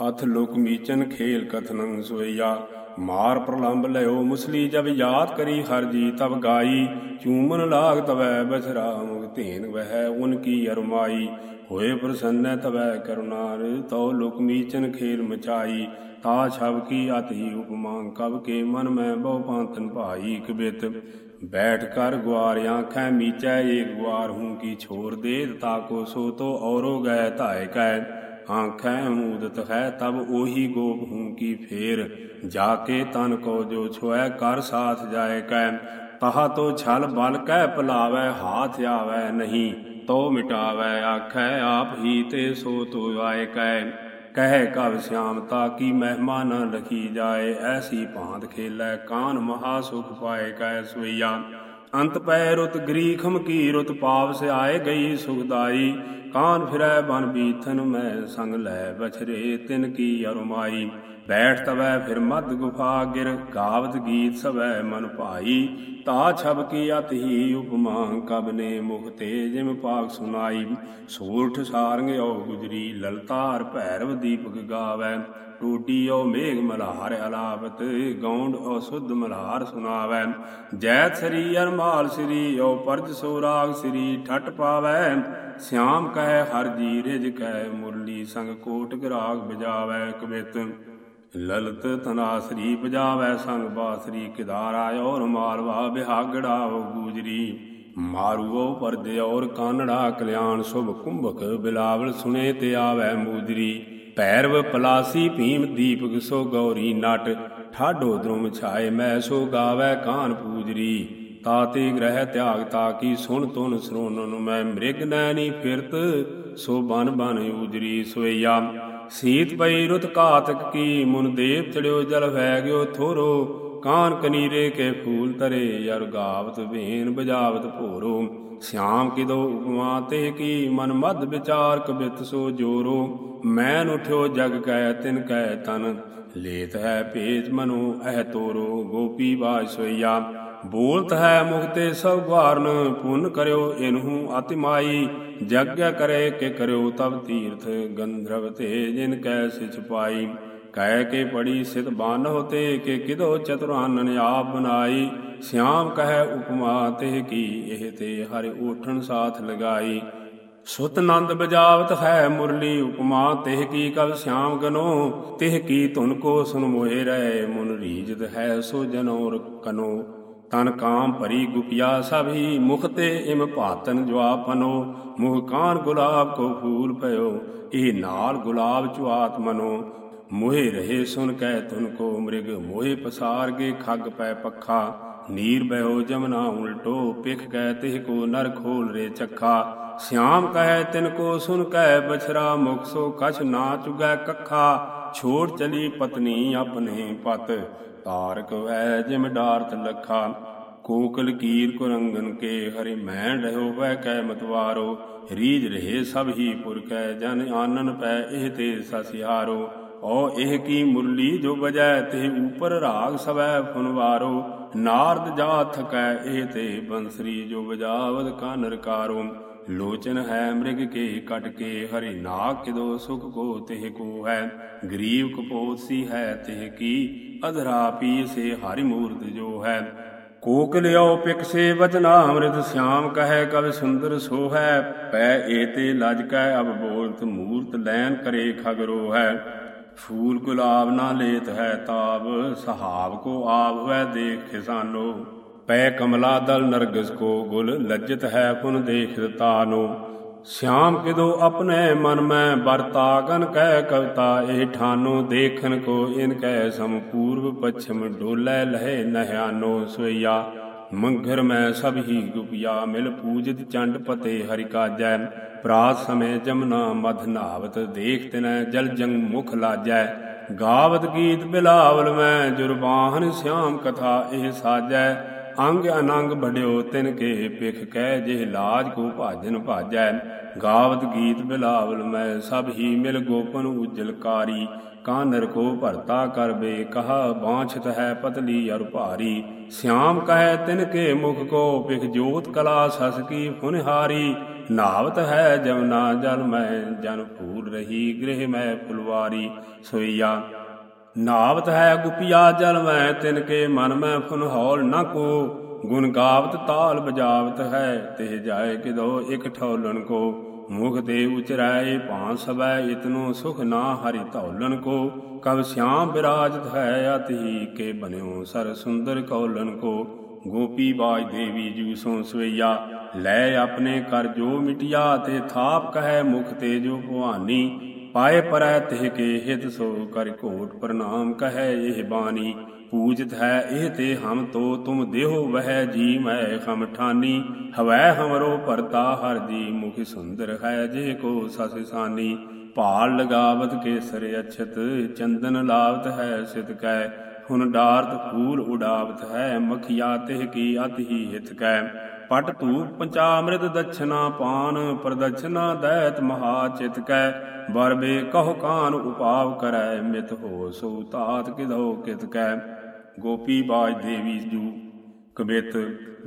ਅਥ ਲੋਕ ਮੀਚਨ ਖੇਲ ਕਥਨੰ ਸੋਈਆ। ਮਾਰ ਪ੍ਰਲੰਬ ਲਿਓ ਮੁਸਲੀ ਜਬ ਯਾਦ ਕਰੀ ਹਰ ਜੀ ਤਬ ਗਾਈ। ਚੂਮਨ ਲਾਗ ਤਵੈ ਬਸਰਾ ਮੁਕਤੇਨ ਵਹਿ ਉਨ ਕੀ ਅਰਮਾਈ। ਹੋਏ ਪ੍ਰਸੰਨ ਤਵੈ ਕਰੁਨਾਰ ਤਉ ਲੋਕ ਮੀਚਨ ਖੇਲ ਮਚਾਈ। ਤਾ ਛਬ ਕੀ ਅਤਿ ਉਪਮਾ ਕਬ ਕੇ ਮਨ ਮੈਂ ਬਹੁ ਪਾਂਤਨ ਭਾਈ ਕਬਿਤ। ਬੈਠ ਕਰ ਗੁਆਰ ਆਂਖੈ ਮੀਚੈ ਏਕ ਗੁਆਰ ਹੂੰ ਕੀ ਛੋਰ ਦੇ ਤਾ ਕੋ ਸੋ ਤੋ ਔਰੋ ਗਏ ਧਾਇ ਕੈ। ਆਂਖੈ ਮੂਦਤ ਹੈ ਤਬ ਉਹੀ ਗੋਪ ਹੂੰ ਕੀ ਫੇਰ? ਜਾ ਕੇ ਤਨ ਕੋ ਜੋ ਛੋਐ, ਕਰ ਸਾਥ ਜਾਏ ਕੈ। ਤਹਾ ਤੋ ਛਲ ਬਲ ਕੈ ਪਲਾਵੈ ਹਾਥ ਆਵੈ ਨਹੀਂ। ਤੋ ਮਿਟਾਵੈ, ਆਖੈ ਆਪ ਹੀ ਤੇ ਸੋ ਤੋ ਆਏ ਕੈ। ਕਹਿ ਕਵ ਸਿਆਮ, ਤਾ ਕੀ ਮਹਿਮਾ ਨ ਲਖੀ ਜਾਏ? ਐਸੀ ਭਾਂਤ ਖੇਲੈ, ਕਾਨ ਮਹਾ ਸੁਖ ਪਾਏ ਕੈ ਸੋਈਆ ਅੰਤ ਪੈ ਰੁਤ ਗਰੀਖਮ ਕੀ ਰੁਤ ਪਾਵ ਆਏ ਗਈ ਸੁਖਦਾਈ। ਕਾਨ ਫਿਰੈ ਬਨ ਬੀਥਨ, ਮੈਂ ਸੰਗ ਲੈ ਬਛਰੇ, ਤਿਨ ਕੀ ਅਰਮਾਈ। ਬੈਠ ਤਵੈ ਫਿਰ ਮਦ ਗੁਫਾ ਗਿਰ, ਗਾਵਤ ਗੀਤ ਸਵੈ ਮਨ ਭਾਈ। ਤਾ ਛਬ ਕੀ ਅਤ ਹੀ ਉਪਮਾ, ਕਬ ਨੇ ਮੁਖ ਤੇ ਜਿਮ ਪਾਕ ਸੁਨਾਈ। ਸੂਰਠ ਸਾਰੰਗਿਓ ਗੁਜਰੀ, ਲਲਤਾਰ ਭੈਰਵ ਦੀਪਕ ਗਾਵੈ। ਟੂਟੀਓ ਮੇਘ ਮਲਹਾਰ ਅਲਾਪਤ ਗੌਂਡ ਓ ਸੁਧ ਮਲਹਾਰ ਸੁਨਾਵੈ ਜੈਤ ਸ੍ਰੀ ਅਰਮਾਲ ਸ੍ਰੀ ਓ ਪਰਜ ਸੋ ਰਾਗ ਸ੍ਰੀ ਠਟ ਪਾਵੈ। ਸਿਆਮ ਕਹਿ ਹਰ ਜੀ, ਰਿਜ ਕਹਿ ਮੁਰਲੀ, ਸੰਗ ਕੋਟ ਗਰਾਗ ਬਜਾਵੈ ਕਵਿਤ। ਲਲਤ ਤਨਾਸਰੀ ਪਜਾਵੈ ਸੰਗ ਬਾਸਰੀ ਕਿਦਾਰ ਆਇਓ ਰਮਾਲਵਾ ਬਿਹਾਗੜਾ ਓ ਗੂਜਰੀ। ਮਾਰੂਓ ਪਰਦੇ ਔਰ ਕਾਨੜਾ, ਕਲਿਆਣ ਸੁਭ ਕੁੰਭਕ ਬਿਲਾਵਲ ਸੁਨੇ ਤੇ ਆਵੈ ਮੂਜਰੀ। ਭੈਰਵ ਪਲਾਸੀ ਭੀਮ ਦੀਪਕ ਸੋ ਗੌਰੀ ਨਟ, ਠਾਡੋ ਦਰੁਮ ਛਾਏ ਮੈਂ ਸੋ ਗਾਵੈ ਕਾਨ ਪੂਜਰੀ। ਤਾਤੇ ਗ੍ਰਹਿ ਤਿਆਗ ਤਾ ਕੀ ਸੁਣ ਤੁਨ ਸਰੋਨਨ ਮੈਂ ਮ੍ਰਿਗ ਨੈਣੀ ਫਿਰਤ, ਸੋ ਬਨ ਬਨ ਉਜਰੀ ਸੋਇਆ ਸੀਤ ਪਈ ਰੁਤ ਘਾਤਕ ਕੀ, ਮੁਨ ਦੇਵ ਚੜਿਓ ਜਲ ਵਹਿ ਗਿਓ ਥੋਰੋ। ਕਾਨ ਕਨੀਰੇ ਕੇ ਫੂਲ ਤਰੇ ਯਰ ਗਾਵਤ ਭੇਨ ਬਜਾਵਤ ਭੋਰੋ। ਸਿਆਮ ਕਿਦੋ ਉਪਮਾ ਤੇ ਕੀ ਮਨ ਮਦ ਵਿਚਾਰ ਕਬਿਤ ਸੋ ਜੋਰੋ, ਮੈਨ ਉਠਿਓ ਜਗ ਕੈ ਤਿਨ ਕੈ ਤਨ, ਲੇਤ ਹੈ ਭੇਜ ਮਨੋ ਅਹ ਤੋਰੋ, ਗੋਪੀ ਬਾਜ ਬੋਲਤ ਹੈ ਮੁਖਤੇ ਸਭ ਵਾਰਨ ਪੁੰਨ ਕਰਿਓ ਇਨਹੂ ਅਤਿਮਾਈ ਜਗਿਆ ਕਰੇ ਕੇ ਕਰਿਓ ਤਬ ਤੀਰਥ ਗੰਧਰਵ ਤੇ ਜਿਨ ਕੈ ਸਿਚ ਪਾਈ। ਕਹਿ ਕੇ ਪੜੀ ਸਿਤ ਬਾਨ ਹੋਤੇ ਕਿ ਕਿਦੋ ਚਤੁਰਾਨਨ ਆਪ ਬਨਾਈ ਸਿਆਮ ਕਹੈ ਉਪਮਾ ਤਿਹ ਕੀ ਇਹ ਤੇ ਹਰਿ ਓਠਣ ਸਾਥ ਲਗਾਈ। ਸੁਤ ਨੰਦ ਬਜਾਵਤ ਹੈ ਮੁਰਲੀ ਉਪਮਾ, ਤਿਹ ਕੀ ਕਬ ਸਿਆਮ ਗਨੋ, ਤਿਹ ਕੀ ਧੁਨ ਕੋ ਸੁਨ ਮੋਹਿ ਰਹਿ, ਮੁਨ ਰੀਜਤ ਹੈ ਸੋ ਜਨੋਰ ਕਨੋ। ਤਨ ਕਾਮ ਭਰੀ ਗੁਪਿਆ ਸਭੀ, ਮੁਖ ਤੇ ਇਮ ਭਾਤਨ ਜਵਾਪਨੋ ਮੁਹ ਕਾਨ ਗੁਲਾਬ ਕੋ ਫੂਲ ਪਇਓ, ਇਹ ਨਾਲ ਗੁਲਾਬ ਚੁਆਤ ਮਨੋ। ਮੋਹਿ ਰਹੇ ਸੁਨ ਕਹਿ ਤੁਨ ਕੋ ਮ੍ਰਿਗ, ਮੋਹਿ ਪਸਾਰ ਗੇ ਖੱਗ ਪੈ ਪੱਖਾ। ਨੀਰ ਬਹਿਓ ਜਮਨਾ ਉਲਟੋ ਪਿਖ ਕਹਿ ਤਿਹ ਕੋ ਨਰ ਖੋਲ ਰੇ ਚੱਖਾ। ਸਿਆਮ ਕਹੈ ਤਿਨ ਕੋ ਸੁਨ ਕਹਿ ਬਛਰਾ, ਮੁਖ ਸੋ ਕਛ ਨਾ ਚੁਗੈ ਕੱਖਾ। ਛੋੜ ਚਲੀ ਪਤਨੀ ਆਪਣੇ ਪਤ, ਤਾਰਕ ਵੈ ਜਿਮ ਡਾਰਤ ਲਖਾ। ਕੋਕਲ ਕੀਰ ਕੁਰੰਗਨ ਕੇ ਹਰਿ ਮੈਂ ਰਹਿਓ ਵੈ ਕੈ ਮਤਵਾਰੋ ਰੀਜ ਰਹੇ ਸਭ ਹੀ ਪੁਰ ਪੁਰਖੈ ਜਨ ਆਨਨ ਪੈ ਇਹ ਤੇ ਸਸਿਹਾਰੋ। ਓ ਇਹ ਕੀ ਮੁਰਲੀ ਜੋ ਬਜੈ ਤੇ ਉਪਰ ਰਾਗ ਸਵੈ ਫੁਨਵਾਰੋ ਨਾਰਦ ਜਾ ਥਕੈ ਇਹ ਤੇ ਬੰਸਰੀ ਜੋ ਬਜਾਵਦ ਕਨ ਰਕਾਰੋ ਲੋਚਨ ਹੈ ਮ੍ਰਿਗ ਕੇ ਕਟ ਕੇ, ਹਰਿ ਨਾਗ ਕਿਦੋ ਸੁਖ ਕੋ ਤਿਹ ਕੋ ਹੈ। ਗਰੀਬ ਕਪੋਤ ਸੀ ਹੈ ਤਿਹ ਕੀ, ਅਧਰਾ ਪੀ ਸੇ ਹਰਿ ਮੂਰਤ ਜੋ ਹੈ। ਕੋਕ ਲਿਓ ਪਿਕ ਸੇ ਵਚਨਾ, ਅੰਮ੍ਰਿਤ ਸਿਆਮ ਕਹੈ ਕਵ ਸੁੰਦਰ ਸੋ ਹੈ। ਪੈ ਏਤੇ ਲਜ ਕੈ ਅਬ ਬੋਲਤ ਮੂਰਤ ਲੈਨ ਕਰੇ ਖਗਰੋ ਹੈ। ਫੂਲ ਗੁਲਾਬ ਨਾ ਲੇਤ ਹੈ ਤਾਬ, ਸਹਾਬ ਕੋ ਆਬ ਹੋਇ ਦੇਖ ਖਿਸਾਨੋ ਪੈ ਕਮਲਾ ਦਲ ਨਰਗਸ ਕੋ ਗੁਲ ਲੱਜਤ ਹੈ ਪੁਨ ਦੇਖਤ ਤਾਨੋ। ਸਿਆਮ ਕਿਦੋ ਆਪਣੇ ਮਨ ਮੈਂ ਵਰਤਾਗਨ ਕਹਿ ਕਵਤਾ ਇਹ ਠਾਨੋ। ਦੇਖਨ ਕੋ ਇਨ ਕਹਿ ਸਮ ਪੂਰਬ ਪਛਮ ਡੋਲੇ ਲਹਿ ਨਹਿਆਨੋ ਸੋਈਆ ਮੰਗਰ ਮੈਂ ਸਭ ਹੀ ਗੁਪਿਆ, ਮਿਲ ਪੂਜਿਤ ਚੰਡ ਪਤੇ ਹਰਿ ਕਾਜੈ। ਪ੍ਰਾਤ ਸਮੇ ਜਮਨਾ ਮਧ ਨਾਵਤ, ਦੇਖ ਤਿਨੈ ਜਲ ਜੰਗ ਮੁਖ ਲਾਜੈ। ਗਾਵਤ ਗੀਤ ਬਿਲਾਵਲ ਮੈਂ, ਜੁਰਬਾਨ ਸਿਆਮ ਕਥਾ ਇਹ ਸਾਜੈ। ਅੰਗ ਅਨੰਗ ਬੜਿਓ ਤਿਨ ਕੇ ਪਿਖ ਕਹਿ ਜਿਹ ਲਾਜ ਕੋ ਭਾਜਨ ਭਾਜੈ। ਗਾਵਤ ਗੀਤ ਬਿਲਾਵਲ ਮੈਂ ਸਭ ਹੀ ਮਿਲ ਗੋਪਨ ਉਜਲਕਾਰੀ ਕਾਨਰ ਕੋ ਭਰਤਾ ਕਰਬੇ ਕਹਾ ਬਾਂਛਤ ਹੈ ਪਤਲੀ ਅਰ ਭਾਰੀ। ਸਿਆਮ ਕਹੈ ਤਿਨ ਕੇ ਮੁਖ ਕੋ ਪਿਖ ਜੋਤ ਕਲਾ ਸਸ ਕੀ ਫੁਨਹਾਰੀ ਨਾਵਤ ਹੈ ਜਮਨਾ ਜਲ ਮੈਂ ਜਨ ਫੂਲ ਰਹੀ ਗ੍ਰਹਿ ਮੈਂ ਫੁਲਵਾਰੀ। ਸੋਈਆ ਨਾਵਤ ਹੈ ਗੁਪਿਆ ਜਲ ਮੈਂ, ਤਿਨ ਕੇ ਮਨ ਮੈਂ ਫੁਨਹੌਲ ਨਾ ਕੋ। ਗੁਣ ਗਾਵਤ ਤਾਲ ਬਜਾਵਤ ਹੈ ਤੇ ਜਾਏ ਕਿਦੋ ਇਕ ਠੌਲਨ ਕੋ। ਮੁਖ ਤੇ ਉਚਰਾਏ ਭਾਂ ਸਬੈ, ਇਤਨੋ ਸੁਖ ਨਾ ਹਰਿ ਧੌਲਨ ਕੋ। ਕਬ ਸਿਆਮ ਬਿਰਾਜਤ ਹੈ ਅਤਿ ਕੇ ਬਨਿਓ ਸਰ ਸੁੰਦਰ ਕੌਲਨ ਕੋ। ਗੋਪੀ ਬਾਜ ਦੇਵੀ ਜੂ ਸੋ ਸਵਈਆ, ਲੈ ਆਪਣੇ ਕਰ ਜੋ ਮਿਟਿਆ, ਤੇ ਥਾਪ ਕਹੈ ਮੁਖ ਤੇ ਜੋ ਭਵਾਨੀ। ਪਾਏ ਪਰੈ ਤਿਹ ਕੇ ਹਿਤ ਸੋ ਕਰ ਘੋਟ ਪ੍ਰਣਾਮ ਕਹੈ ਇਹ ਬਾਣੀ। ਪੂਜਤ ਹੈ ਇਹ ਤੇ ਹਮ ਤੋ ਤੁਮ ਦੇਹੋ ਵਹਿ ਜੀ ਮੈਂ ਖਮ ਠਾਨੀ। ਹਵੈ ਹਮਰੋ ਭਰਤਾ ਹਰ ਜੀ ਮੁਖ ਸੁੰਦਰ ਹੈ ਜੇ ਕੋ ਸਸ ਸਾਨੀ। ਭਾਲ ਲਗਾਵਤ ਕੇਸਰ ਅਛਤ, ਚੰਦਨ ਲਾਵਤ ਹੈ ਸਿਤ ਕੈ। ਹੁਨ ਡਾਰਤ ਫੂਲ ਉਡਾਵਤ ਹੈ, ਮਖਿਆ ਤਿਹ ਕੀ ਅਤ ਹੀ ਹਿਤ ਕੈ। ਪਟ ਧੂਪ ਪੰਚਾਮ੍ਰਿਤ ਦਛਨਾ ਪਾਨ, ਪ੍ਰਦਛਨਾ ਦੈਤ ਮਹਾ ਚਿਤ ਕੈ। ਬਰਬੇ ਕਹੁ ਕਾਨ ਉਪਾਵ ਕਰੈ, ਮਿਤ ਹੋ ਸੋ ਤਾਤ ਕਿਧੋ ਕਿਤ ਕੈ। ਗੋਪੀ ਬਾਜ ਦੇਵੀ ਜੂ, ਕਬਿਤ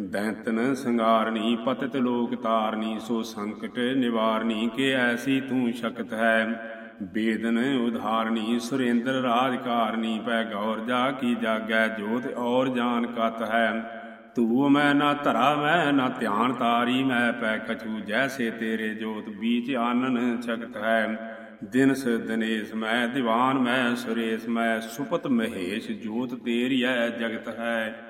ਦੈਂਤਨ ਸੰਗਾਰਨੀ, ਪਤਿਤ ਲੋਕ ਤਾਰਨੀ, ਸੋ ਸੰਕਟ ਨਿਵਾਰਣੀ ਕੇ ਐਸੀ ਤੂੰ ਸ਼ਕਤ ਹੈ। ਬੇਦਨ ਉਧਾਰਨੀ, ਸੁਰੇਂਦਰ ਰਾਜਕਾਰਨੀ ਪੈ ਗੌਰ ਜਾ ਕੀ ਜਾਗੈ, ਜੋਤ ਔਰ ਜਾਨ ਕਤ ਹੈ। ਤੂ ਮੈਂ ਨਾ ਧਰਾ, ਮੈਂ ਨਾ ਧਿਆਨ ਤਾਰੀ, ਮੈਂ ਪੈ ਕਛੂ ਜੈਸੇ ਤੇਰੇ ਜੋਤ ਬੀਚ ਆਨਨ ਛਕਤ ਹੈ। ਦਿਨਸ ਦਿਨੇਸ ਮੈਂ ਦੀਵਾਨ, ਮੈਂ ਸੁਰੇਸ, ਮੈਂ ਸੁਪਤ ਮਹੇਸ਼, ਜੋਤ ਤੇਰੀਐ ਜਗਤ ਹੈ।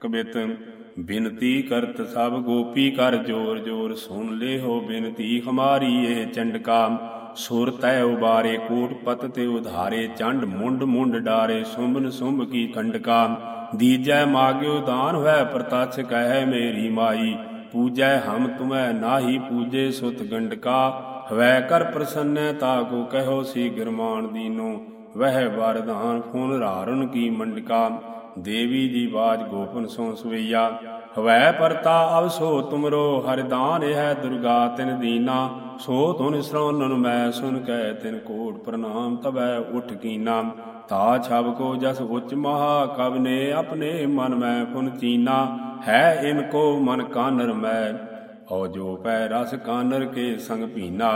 ਕਬਿਤ, ਬਿਨਤੀ ਕਰਤ ਸਭ ਗੋਪੀ ਕਰ ਜੋਰ ਜੋਰ, ਸੁਣ ਲੈ ਹੋ ਬਿਨਤੀ ਹਮਾਰੀ ਇਹ ਚੰਡਕਾ। ਸੁਰ ਤੈ ਉਬਾਰੇ, ਕੋਟ ਪਤ ਤੇ ਉਧਾਰੇ, ਚੰਡ ਮੁੰਡ ਮੁੰਡ ਡਾਰੇ ਸੁੰਭਨ ਸੁੰਭ ਕੀ ਕੰਡਕਾ ਦੀਜੈ ਮਾਗਿਓ ਦਾਨ ਹੋਇ, ਪ੍ਰਤਛ ਕਹਿ ਮੇਰੀ ਮਾਈ। ਪੂਜੈ ਹਮ ਤੁਮੈ ਨਾਹੀ, ਪੂਜੇ ਸੁਤ ਗੰਡਕਾ। ਹਵੈ ਕਰ ਪ੍ਰਸੰਨੈ, ਤਾ ਕੋ ਕਹਿਓ ਸੀ ਗਰਮਾਨ ਦੀਨੋ। ਵਹਿ ਵਰਦਾਨ ਫੁਨ ਰਾਰਨ ਕੀ ਮੰਡਕਾ। ਦੇਵੀ ਦੀ ਬਾਜ ਗੋਪਨ ਸੋ ਸਵਈਆ। ਹਵੈ ਪਰਤਾ ਅਵਸੋ ਤੁਮਰੋ ਹਰਦਾਨ ਹੈ ਦੁਰਗਾ ਤਿਨ ਦੀਨਾ, ਸੋ ਤੁਨ ਸ਼ਰਵਨਨ ਮੈਂ ਸੁਨ ਕੈ ਤਿਨ ਕੋਟ ਪ੍ਰਣਾਮ ਤਵੈ ਉਠ ਕੀਨਾ। ਤਾ ਛਬ ਕੋ ਜਸ ਉਚ ਮਹਾ ਕਬ ਨੇ ਆਪਣੇ ਮਨ ਮੈਂ ਪੁਨ ਚੀਨਾ, ਹੈ ਇਨ ਕੋ ਮਨ ਕਾਨਰ ਮੈਂ, ਔ ਜੋ ਪੈ ਰਸ ਕਾਨਰ ਕੇ ਸੰਗ ਪੀਨਾ।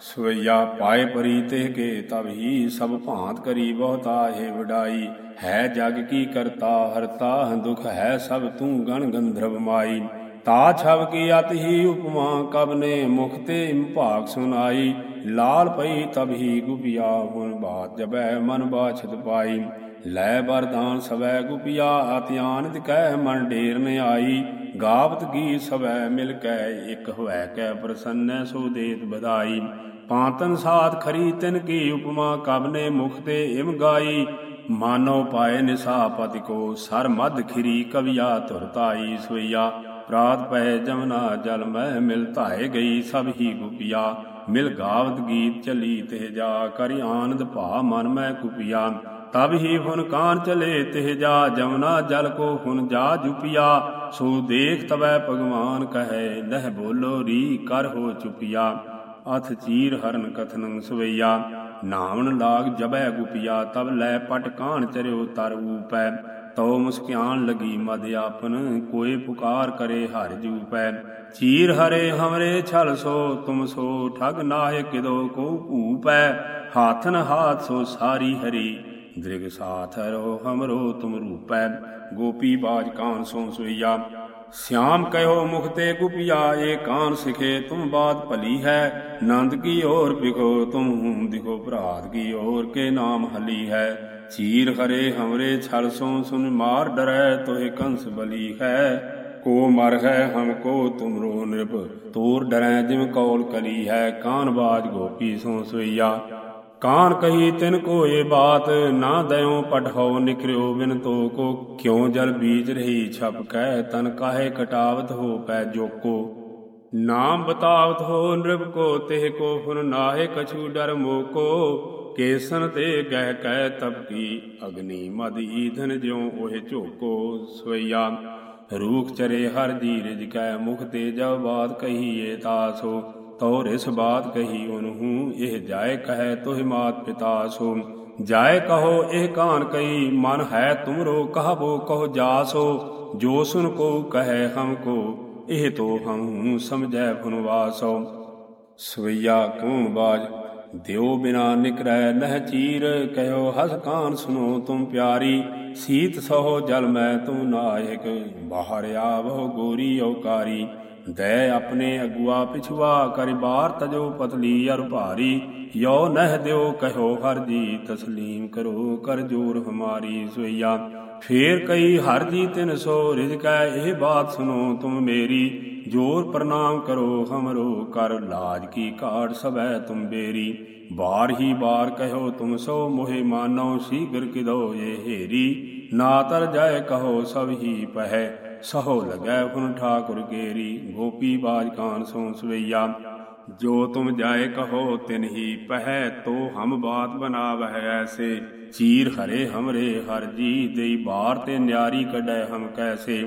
ਸਵਈਆ ਪਾਏ ਪਰੀ ਤਿਹ ਕੇ ਤਬ ਹੀ ਸਭ ਭਾਂਤ ਕਰੀ ਬਹੁਤਾ ਹੈ ਵਡਾਈ। ਹੈ ਜਗ ਕੀ ਕਰਤਾ ਹਰਤਾ ਦੁਖ ਹੈ ਸਭ ਤੂੰ ਗਣ ਗੰਧਰਵ ਮਾਈ। ਤਾ ਛਵ ਕੀ ਅਤ ਹੀ ਉਪਮਾ, ਕਬ ਨੇ ਮੁਖ ਤੇ ਭਾਗ ਸੁਨਾਈ। ਲਾਲ ਪਈ ਤਬ ਹੀ ਗੁਪਿਆ ਹੁਣ ਬਾਤ ਜਬੈ ਮਨ ਬਾਛਤ ਪਾਈ। ਲੈ ਵਰਦਾਨ ਸਵੈ ਗੁਪਿਆ ਅਤਿਆਨਿਤ ਕਹਿ ਮਨ ਢੇਰ ਨ ਆਈ। ਗਾਵਤ ਗੀ ਸਵੈ ਮਿਲ ਕੈ, ਇਕ ਹੋਇ ਕੈ ਪ੍ਰਸੰਨੈ ਸੋ ਦੇਤ ਬਧਾਈ ਪਾਤਨ ਸਾਥ ਖਰੀ, ਤਿਨ ਕੀ ਉਪਮਾ ਕਬ ਨੇ ਮੁਖ ਤੇ ਇਮ ਗਾਈ। ਮਾਨੋ ਪਾਏ ਨਿਸਾਪਤਿ ਕੋ ਸਰ ਮਦ ਖਿਰੀ, ਕਵਿਆ ਧੁਰਤਾਈ ਸੋਈਆ ਪ੍ਰਾਤ ਪੈ ਜਮਨਾ ਜਲ ਮਹਿ ਮਿਲ ਧਾਏ ਗਈ, ਸਭ ਹੀ ਗੁਪਿਆ। ਮਿਲ ਗਾਵਤ ਗੀਤ ਚਲੀ ਤਿਹ ਜਾ, ਕਰਿ ਆਨੰਦ ਭਾ ਮਨ ਮੈਂ ਕੁਪਿਆ। ਤਬ ਹੀ ਹੁਨ ਕਾਨ ਚਲੇ ਤਿਹ ਜਾ, ਜਮਨਾ ਜਲ ਕੋ ਹੁਨ ਜਾ ਜੁਪਿਆ। ਸੋ ਦੇਖ ਤਵੈ ਭਗਵਾਨ ਕਹੈ ਲਹਿ ਬੋਲੋ ਰੀ ਕਰ ਹੋ ਚੁਪਿਆ। ਅਥ ਚੀਰ ਹਰਨ ਕਥਨੰ ਸਵਈਆ, ਨਾਵਣ ਲਾਗ ਜਬੈ ਗੁਪਿਆ ਤਬ ਲੈ ਪਟ ਕਾਣ ਚਰਿਓ ਤਰ ਊਪੈ, ਤਉ ਮੁਸਕਿਆਨ ਲਗੀ ਮਦ ਆਪਨ ਕੋਏ ਪੁਕਾਰ ਕਰੇ ਹਰ ਜੂਪੈ। ਚੀਰ ਹਰੇ ਹਮਰੇ ਛਲ ਸੋ, ਤੁਮ ਸੋ ਠਗ ਨਾਹਿ ਕਿਦੋ ਕੋ ਭੂਪੈ ਹਾਥਨ ਹਾਥ ਸੋ ਸਾਰੀ ਹਰੀ, ਦ੍ਰਿਗ ਸਾਥ ਰੋ ਹਮਰੋ ਤੁਮ ਰੂਪੈ। ਗੋਪੀ ਬਾਜ ਕਾਨ ਸੋ ਸੁਈਆ ਸਿਆਮ ਕਹਿਓ ਮੁਖ ਤੇ ਗੁਪਿਆ ਏਕਾਨ ਸਿਖੇ ਤੁਮ ਬਾਤ ਭਲੀ ਹੈ ਨੰਦ ਕੀ ਔਰ ਪਿਖੋ ਤੁਮ ਹੂੰ ਦਿਖੋ ਭਰਾਤ ਕੀ ਔਰ ਕੇ ਨਾਮ ਹਲੀ ਹੈ ਚੀਰ ਹਰੇ ਹਮਰੇ ਛਲ ਸੋ ਸੁਨ ਮਾਰ ਡਰੈ ਤੋਹਿ ਕੰਸ ਬਲੀ ਹੈ ਕੋ ਮਰ ਹੈ ਹਮ ਕੋ ਤੁਮਰੋ ਨਿਰਭ ਤੋਰ ਡਰੈ ਜਿਮ ਕੌਲ ਕਲੀ ਹੈ ਕਾਨ ਬਾਜ ਗੋਪੀ ਸੋ ਸੋਈਆ ਕਾਨ ਕਹੀ ਤਿਨ ਕੋ ਇਹ ਬਾਤ, ਨਾ ਦਇਓ ਪਠਾਓ ਨਿਕਰਿਓ ਬਿਨ ਤੋ ਕੋ। ਕਿਉ ਜਲ ਬੀਜ ਰਹੀ ਛਪ ਕਹਿ, ਤਨ ਕਾਹੇ ਕਟਾਵਤ ਹੋ ਪੈ ਜੋਕੋ। ਨਾਮ ਬਤਾਵਤ ਹੋ ਨਿਰਭ ਕੋ, ਤਿਹ ਕੋ ਫੁਨ ਨਾਹੇ ਕਛੂ ਡਰ ਮੋਕੋ। ਕੇਸਨ ਤੇ ਗਹਿ ਕਹਿ ਤਪਕੀ ਅਗਨੀ ਮਦ ਈਧਨ ਜਿਉ ਉਹ ਝੋਕੋ। ਸਵਈਆ, ਰੂਖ ਚਰੇ ਹਰ ਜੀ ਰਿਜ ਕੈ ਮੁਖ ਤੇ ਜਬ ਬਾਤ ਕਹੀਏ ਤਾਸੋ। ਤੋ ਰਿਸ ਬਾਤ ਕਹੀ ਉਨਹੂ ਇਹ ਜਾਏ ਕਹੈ ਤੋਹਿ ਮਾਤ ਪਿਤਾ ਸੋ। ਜਾਏ ਕਹੋ, ਇਹ ਕਾਨ ਕਈ ਮਨ ਹੈ ਤੁਮਰੋ ਕਹਬੋ ਕਹੋ ਜਾਸੋ। ਜੋ ਸੁਨ ਕੋ ਕਹੈ ਹਮ ਕੋ, ਇਹ ਤੋ ਹਮ ਸਮਝੈ ਫੁਨਵਾਸੋ ਸਵਈਆ ਕੌਣ ਬਾਜ, ਦਿਓ ਬਿਨਾ ਨਿਕਰੈ ਨਹਿ ਚੀਰ, ਕਹਿਓ ਹਸ ਕਾਨ ਸੁਨੋ ਤੁਮ ਪਿਆਰੀ। ਸੀਤ ਸਹੋ ਜਲ ਮੈਂ ਤੂੰ ਨਾਇਕ, ਬਾਹਰ ਆਵੋ ਗੋਰੀ ਔਕਾਰੀ। ਦੈ ਆਪਣੇ ਅਗੁਆ ਪਿਛਵਾ ਕਰਿ ਬਾਰ ਤਜੋ ਪਤਲੀ ਅਰ ਭਾਰੀ, ਯੋ ਨਹਿ ਦਿਓ ਕਹਿਓ ਹਰ ਜੀ ਤਸਲੀਮ ਕਰੋ, ਕਰ ਜੋਰ ਹਮਾਰੀ ਸੋਈਆ। ਫੇਰ ਕਈ ਹਰ ਜੀ ਤਿਨ ਸੋ ਰਿਜਕੈ ਇਹ ਬਾਤ ਸੁਨੋ ਤੁਮ ਮੇਰੀ। ਜੋਰ ਪ੍ਰਣਾਮ ਕਰੋ ਹਮਰੋ, ਕਰ ਲਾਜ ਕੀ ਕਾੜ ਸਵੈ ਤੁਮ ਬੇਰੀ। ਬਾਰ ਹੀ ਬਾਰ ਕਹਿਓ ਤੁਮ ਸੋ ਮੋਹਿ ਮਾਨੋ, ਸੀਗਰ ਕਿਦੋ ਇਹ ਹੇਰੀ। ਨਾ ਤਰ ਜਾਏ ਕਹੋ ਸਭ ਹੀ ਪਹਿ। ਸਹੋ ਲਗੈ ਫੁਨ ਠਾਕੁਰ ਕੇਰੀ, ਗੋਪੀ ਬਾਜ ਕਾਨ ਸੋ ਸਵਈਆ। ਜੋ ਤੁਮ ਜਾਏ ਕਹੋ, ਤਿਨ ਹੀ ਪਹਿ ਤੋ ਹਮ ਬਾਤ ਬਨਾਵਹਿ ਐਸੇ। ਚੀਰ ਹਰੇ ਹਮਰੇ ਹਰ ਜੀ, ਦੇਈ ਬਾਰ ਤੇ ਨਿਆਰੀ ਕਢੈ ਹਮ ਕੈਸੇ।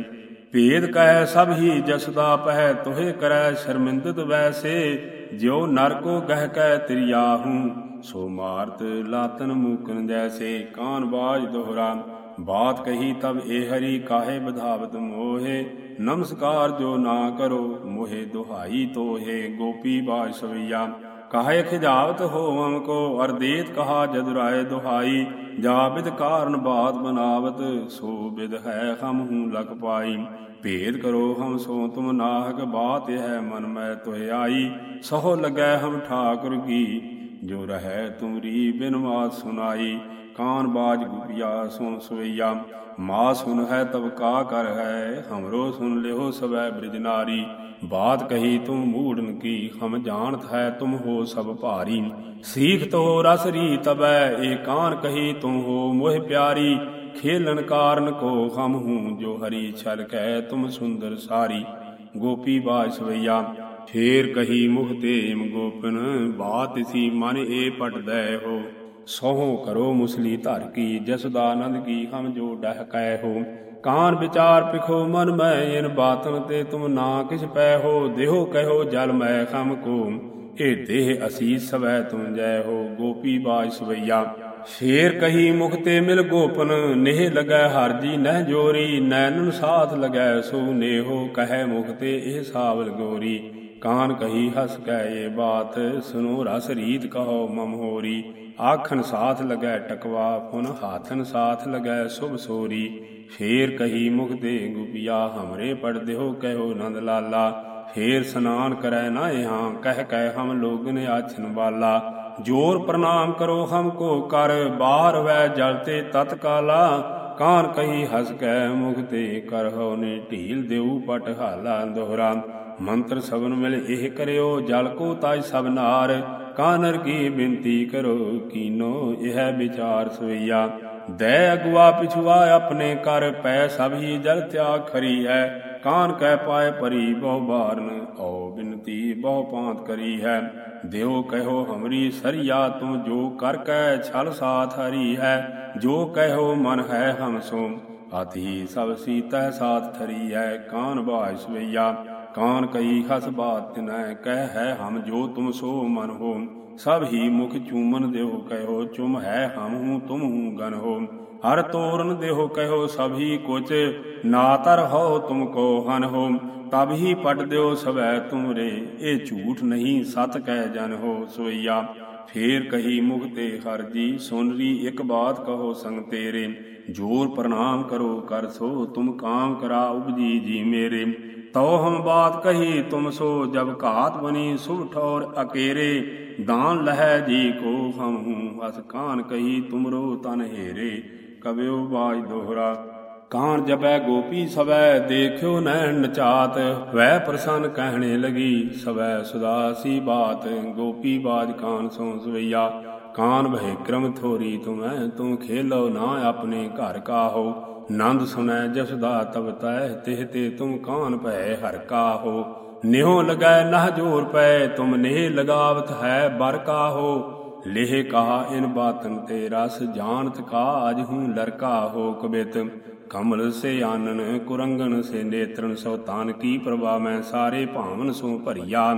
ਭੇਦ ਕਹਿ ਸਭ ਹੀ ਜਸਦਾ ਪਹਿ, ਤੋਹਿ ਕਰੈ ਸ਼ਰਮਿੰਦਤ ਵੈਸੇ। ਜਿਉ ਨਰ ਕੋ ਗਹਿ ਕੈ ਤ੍ਰਿਆਹੂ ਸੋ ਮਾਰਤ ਲਾਤਨ ਮੂਕਨ ਜੈਸੇ। ਕਾਨ ਬਾਜ ਦੋਹਰਾ ਬਾਤ ਕਹੀ ਤਬ ਏ ਹਰੀ ਕਾਹੇ ਬਧਾਵਤ ਮੋਹੇ? ਨਮਸਕਾਰ ਜੋ ਨਾ ਕਰੋ, ਮੋਹੇ ਦੁਹਾਈ ਤੋਹੇ, ਗੋਪੀ ਬਾਜ ਸਵਈਆ। ਕਾਹੇ ਖਿਜਾਵਤ ਹੋਵਮ ਕੋ, ਅਰਦੇਤ ਕਹਾ ਜਦ ਰਾਏ ਦੁਹਾਈ। ਜਾ ਬਿਦ ਕਾਰਨ ਬਾਤ ਬਨਾਵਤ, ਸੋ ਬਿਦ ਹੈ ਹਮ ਹੂੰ ਲਗ ਪਾਈ। ਭੇਦ ਕਰੋ ਹਮ ਸੋ ਤੁਮ ਨਾਹਕ, ਬਾਤ ਹੈ ਮਨ ਮੈਂ ਤੋਹਿ ਆਈ। ਸਹੋ ਲਗੈ ਹਮ ਠਾਕੁਰ ਕੀ, ਜੋ ਰਹੈ ਤੁਮਰੀ ਬਿਨ ਬਾਤ ਸੁਨਾਈ। ਕਾਨ ਬਾਜ ਗੁਪਿਆ ਸੋ ਸਵਈਆ ਮਾ ਸੁਨ ਹੈ ਤਬ ਕਾ ਕਰ ਹੈ, ਹਮਰੋ ਸੁਨ ਲਿਓ ਸਵੈ ਬ੍ਰਿਜ ਨਾਰੀ, ਬਾਤ ਕਹੀ ਤੁਮ ਮੂੜਨ ਕੀ, ਹਮ ਜਾਣਤ ਹੈ ਤੁਮ ਹੋ ਸਭ ਭਾਰੀ, ਸੀਖ ਤੋ ਰਸ ਰੀ ਤਬੈ ਏ ਕਾਨ ਕਹੀ ਤੁਮ ਹੋ ਮੋਹ ਪਿਆਰੀ, ਖੇਲਣ ਕਾਰਨ ਕੋ ਹਮ ਹੂੰ ਜੋ ਹਰੀ ਛਲ ਕੈ ਤੁਮ ਸੁੰਦਰ ਸਾਰੀ, ਗੋਪੀ ਬਾਜ ਸਵਈਆ, ਫੇਰ ਕਹੀ ਮੁਖ ਤੇਮ ਗੋਪਨ, ਬਾਤ ਸੀ ਮਨ ਏ ਪਟ ਪਟਦੈ ਹੋ। ਸੋਹੋ ਕਰੋ ਮੁਸਲੀ ਧਰ ਕੀ ਜਸਦਾਨੰਦ ਕੀ ਹਮ ਜੋ ਡਹ ਕੈ ਹੋ। ਕਾਨ ਵਿਚਾਰ ਪਿਖੋ ਮਨ ਮੈਂ ਇਨ ਬਾਤਨ ਤੇ ਤੁਮ ਨਾ ਕਿਛ ਪੈ ਹੋ, ਦੇਹੋ ਕਹਿਓ ਜਲ ਮੈਂ ਖਮ ਕੋ। ਇਹ ਦੇਹ ਅਸੀਸ ਸਵੈ ਤੁਮ ਜੈ ਹੋ, ਗੋਪੀ ਬਾਜ ਸਵਈਆ। ਸ਼ੇਰ ਕਹੀ ਮੁਖ ਤੇ ਮਿਲ ਗੋਪਨ, ਨੇਹ ਲਗੈ ਹਰ ਜੀ ਨਹਿ ਜੋਰੀ ਨੈਨਨ ਸਾਥ ਲਗੈ ਸੋ ਨੇਹੋ ਕਹੈ ਮੁਖ ਤੇ ਇਹ ਸਾਵਲ ਗੋਰੀ। ਕਾਨ ਕਹੀ ਹਸ ਕੈ ਇਹ ਬਾਤ ਸੁਨੋ ਰਸ ਰੀਤ ਕਹੋ ਮਮ ਹੋਰੀ। ਆਖਣ ਸਾਥ ਲਗੈ ਟਕਵਾ, ਪੁਨ ਹਾਥਨ ਸਾਥ ਲਗੈ ਸੁਭ ਸੋਰੀ। ਫੇਰ ਕਹੀ ਮੁਖ ਦੇ ਗੁਪਿਆ, ਹਮਰੇ ਪੜ ਦਿਓ ਕਹਿਓ ਨੰਦ ਲਾਲਾ। ਫੇਰ ਸਨਾਨ ਕਰੈ ਨਾ ਇਹਾਂ ਕਹਿ ਕਹਿ ਹਮ ਲੋਗਨ ਆਛਨ ਵਾਲਾ। ਜੋਰ ਪ੍ਰਣਾਮ ਕਰੋ ਹਮ ਕੋ ਕਰ ਬਾਹਰ ਵੈ ਜਲ ਤੇ ਤਤਕਾਲਾ ਕਾਨ ਕਹੀ ਹਸ ਕੈ ਮੁਖ ਤੇ ਕਰਹੁ ਨੇ ਢੀਲ ਦੇਉ ਪਟ ਹਾਲਾ ਦੋਹਰਾ। ਮੰਤਰ ਸਭਨ ਮਿਲ ਇਹ ਕਰਿਓ, ਜਲ ਕੋ ਤਾਜ ਸਭ ਨਾਰ। ਕਾਨਰ ਕੀ ਬਿੰਤੀ ਕਰੋ, ਕੀਨੋ, ਇਹ ਵਿਚਾਰ ਸਵਈਆ। ਦੈ ਅਗਵਾ ਪਿਛਵਾ ਆਪਣੇ ਕਰ, ਪੈ ਸਭ ਹੀ ਜਲ ਤਿਆਗ ਖਰੀ ਹੈ ਕਾਨ ਕਹਿ ਪਾਏ ਪਰੀ, ਬਹੁ ਬਾਰਨ ਓ ਬਿਨਤੀ ਬਹੁ ਪਾਂਤ ਕਰੀ ਹੈ ਦਿਓ ਕਹਿਓ ਹਮਰੀ ਸਰੀਆ ਤੂੰ, ਜੋ ਕਰ ਕੈ ਛਲ ਸਾਥ ਹਰੀ ਹੈ ਜੋ ਕਹਿਓ ਮਨ ਹੈ ਹਮ ਸੋ ਆਤੀ ਸਭ ਸੀਤੈ ਸਾਥ ਥਰੀ ਹੈ ਕਾਨ ਬਾਜ ਸਵਈਆ। ਕਾਨ ਕਈ ਹਸ ਬਾਤ ਤਿਨੈ ਕਹਿ ਹੈ ਹਮ ਜੋ ਤੁਮ ਸੋ ਮਨ ਹੋ। ਸਭ ਹੀ ਮੁਖ ਚੂਮਨ ਦਿਓ ਕਹਿਓ, ਚੁਮ ਹੈ ਹਮ ਹੂੰ ਤੁਮ ਹੂੰ ਗਨ ਹੋ। ਹਰ ਤੋਰਨ ਦੇਹੁ ਕਹਿਓ, ਸਭ ਹੀ ਕੁਚ ਨਾ ਤਰ ਹੋ ਤੁਮ ਕੋ ਹਨ ਹੋ। ਤਬ ਹੀ ਪਟ ਦਿਓ ਸਵੈ ਤੁਮਰੇ, ਇਹ ਝੂਠ ਨਹੀਂ ਸਤ ਕਹਿ ਜਨ ਹੋ ਸੋਈਆ। ਫੇਰ ਕਹੀ ਮੁਖ ਤੇ ਹਰ ਜੀ ਸੁਨਰੀ ਇੱਕ ਬਾਤ ਕਹੋ ਸੰਗ ਤੇਰੇ, ਜੋਰ ਪ੍ਰਣਾਮ ਕਰੋ ਕਰ ਸੋ ਤੁਮ ਕਾਮ ਕਰਾ ਉਪਜੀ ਜੀ ਮੇਰੇ। ਤਉ ਹਮ ਬਾਤ ਕਹੀ, ਤੁਮ ਸੋ ਜਬ ਘਾਤ ਬਨੀ ਸੁਭ ਠੌਰ ਅਕੇਰੇ। ਦਾਨ ਲਹੈ ਜੀ ਕੋ ਹਮ ਹੂੰ ਅਸ ਕਾਨ ਕਹੀ ਤੁਮਰੋ ਤਨ ਹੇਰੇ। ਕਬਿਓ ਬਾਜ ਦੋਹਰਾ। ਕਾਨ ਜਬੈ ਗੋਪੀ ਸਵੈ, ਦੇਖਿਓ ਨੈਣ ਨਚਾਤ। ਵੈ ਪ੍ਰਸੰਨ ਕਹਿਣੇ ਲਗੀ, ਸਵੈ ਸੁਦਾਸੀ ਬਾਤ। ਗੋਪੀ ਬਾਜ ਕਾਨ ਸੋ ਸਵਈਆ, ਕਾਨ ਭੈ ਕਰਮ ਥੋਰੀ ਤੁਮੈ ਤੂੰ ਖੇਲੋ ਨਾ ਆਪਣੇ ਘਰ ਕਾਹੋ। ਨੰਦ ਸੁਨੈ ਜਸਦਾ ਤਬ ਤੈ, ਤਿਹ ਤੇ ਤੁਮ ਕਾਨ ਭੈ ਹਰ ਕਾਹੋ। ਨਿਹੋ ਲਗੈ ਨਹ ਜੋਰ ਪੈ, ਤੁਮ ਨੇਹ ਲਗਾਵਤ ਹੈ ਬਰ ਕਾਹੋ। ਲੇਹ ਕਹਾ ਇਨ ਬਾਤਨ ਤੇ ਰਸ, ਜਾਣਤ ਕਾਜ ਹੂੰ ਲਰਕਾ ਹੋ ਕਬਿਤ। ਕਮਲ ਸੇ ਆਨਨ, ਕੁਰੰਗਨ ਸੇ ਨੇਤਰਨ, ਸੋ ਤਾਨ ਕੀ ਪ੍ਰਭਾ, ਮੈਂ ਸਾਰੇ ਭਾਵਨ ਸੋ ਭਰੀਆ।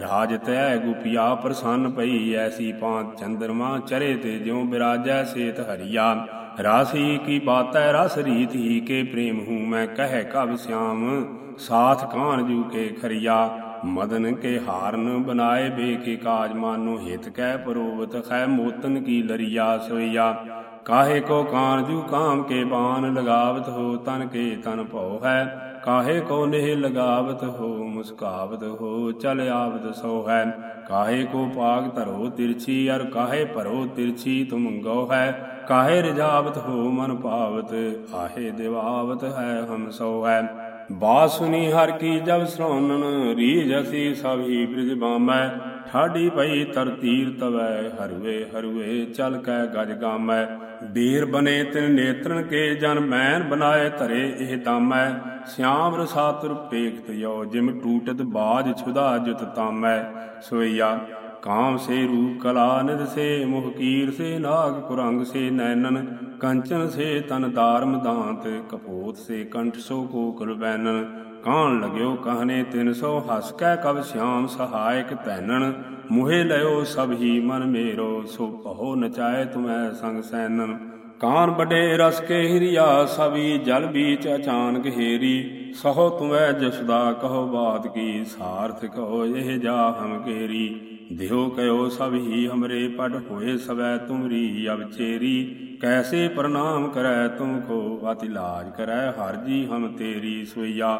ਰਾਜ ਤੈ ਗੁਪਿਆ, ਪ੍ਰਸੰਨ ਪਈ ਐਸੀ ਪਾਂਤ, ਚੰਦਰਮਾ ਚਰੇ ਤੇ ਜਿਉ ਬਿਰਾਜੈ ਸੇਤ ਹਰੀਆ। ਰਾਸੀ ਕੀ ਬਾਤੈ, ਰਸ ਰੀਤ ਹੀ ਕੇ ਪ੍ਰੇਮ ਹੂੰ, ਮੈਂ ਕਹਿ ਕਬ ਸਿਆਮ, ਸਾਥ ਕਾਨ ਜੂ ਕੇ ਖਰੀਆ। ਮਦਨ ਕੇ ਹਾਰਨ ਬਨਾਏ ਬੇਕੇ ਕਾਜ ਮਾਨੋ ਹਿਤ ਕੈ ਪਰੋਵਤ, ਖੈ ਮੋਤਨ ਕੀ ਲਰੀਆ ਸੋਈਆ। ਕਾਹੇ ਕੋ ਕਾਨ ਕਾਮ ਕੇ ਬਾਨ ਲਗਾਵਤ ਹੋ, ਤਨ ਕੇ ਤਨ ਭਉ ਹੈ। ਕਾਹੇ ਕੋ ਨਿਹ ਲਗਾਵਤ ਹੋ, ਮੁਸਕਾਵਤ ਹੋ, ਚਲ ਆਵਤ ਸੋ ਹੈ। ਕਾਹੇ ਕੋ ਪਾਗ ਧਰੋ ਤਿਰਛੀ, ਅਰ ਕਾਹੇ ਭਰੋ ਤਿਰਛੀ ਤੁਮ ਗਉ ਹੈ। ਕਾਹੇ ਰਜਾਵਤ ਹੋ ਮਨ ਪਾਵਤ ਆਹੇ ਦਿਵਾਵਤ ਹੈ ਹਮ ਸੋ ਹੈ। ਬਾਸੁਨੀ ਹਰ ਕੀ ਜਬ ਸ੍ਰੋਨਨ ਰੀਜ ਅਸੀਂ ਸਭ ਹੀ ਬ੍ਰਿਜ ਬਾਮੈ ਠਾਡੀ ਪਈ ਤਰ ਤੀਰ ਤਵੈ, ਹਰਵੇ ਹਰਵੇ ਚਲ ਕੈ ਗਜ ਗਾਮੈ। ਬੀਰ ਬਨੇ ਤਿਨ ਨੇਤਰਨ ਕੇ ਜਨ ਮੈਨ ਬਨਾਏ ਧਰੇ ਇਹ ਤਾਮੈ ਸਿਆਮ ਰਸਾਤੁਰ ਪੇਖਤ ਯੋ, ਜਿਮ ਟੂਟਤ ਬਾਜ ਛੁਦਾ ਜੁਤ ਤਾਮੈ। ਸੋਈਆ, ਕਾਮ ਸੇ ਰੂਪ ਕਲਾ ਨਿਦ ਸੇ, ਮੁਖ ਕੀਰ ਸੇ ਨਾਗ ਕੁਰੰਗ ਸੇ ਨੈਨਨ। ਕੰਚਨ ਸੇ ਤਨ ਧਾਰਮ ਦਾਂਤ, ਕਪੋਤ ਸੇ ਕੰਠ ਸੋ ਕੋਕਲ ਬੈਨਨ ਕਾਣ ਲਗਿਓ ਕਹਨੇ 300 ਹਸ ਕੈ ਕਬ ਸਿਆਮ ਸਹਾਇਕ ਤੈਨਣ ਮੁਹੇ ਲਇਓ ਸਭ ਹੀ ਮਨ ਮੇਰੋ, ਸੋ ਭਉ ਨਚਾਏ ਤੁਮੈ ਸੰਗ ਸੈਨਨ ਕਾਨ ਬਡੇ ਰਸ ਕੇ ਹਿਰਿਆ, ਸਭੀ ਜਲ ਬੀਚ ਅਚਾਨਕ ਹੇਰੀ। ਸਹੋ ਤੁਮੈ ਜਸਦਾ ਕਹੋ ਬਾਤ ਕੀ ਸਾਰਥ ਕਹੋ ਇਹ ਜਾ ਹਮ ਕੇਰੀ ਦਿਓ ਕਯੋ ਸਭ ਹੀ ਹਮਰੇ ਪਟ ਹੋਏ ਸਵੈ ਤੁਮਰੀ ਅਬ ਚੇਰੀ ਕੈਸੇ ਪ੍ਰਣਾਮ ਕਰੈ ਤੁਮ ਕੋ ਅਤਿ ਲਾਜ ਕਰੈ ਹਰ ਜੀ ਹਮ ਤੇਰੀ ਸੋਈਆ